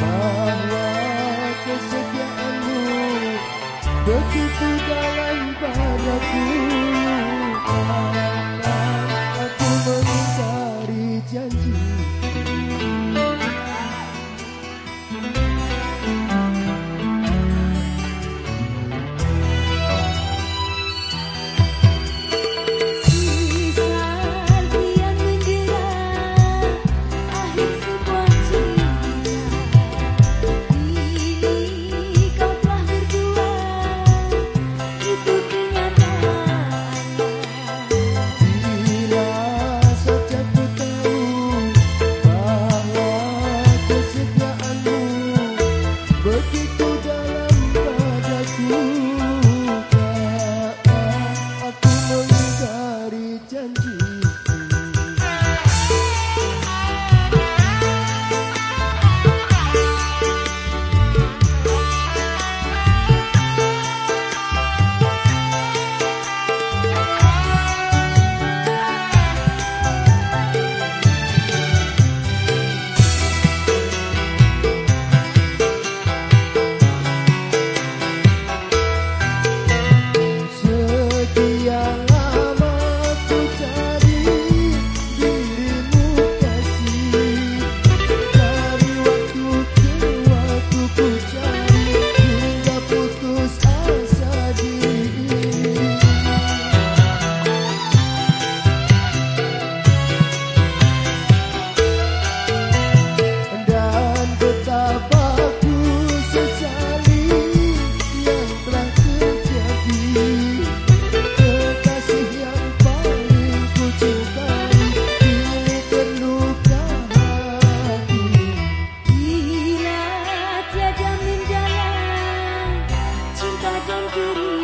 bahwa kesetiaanmu begitu dalam padaku. I'm the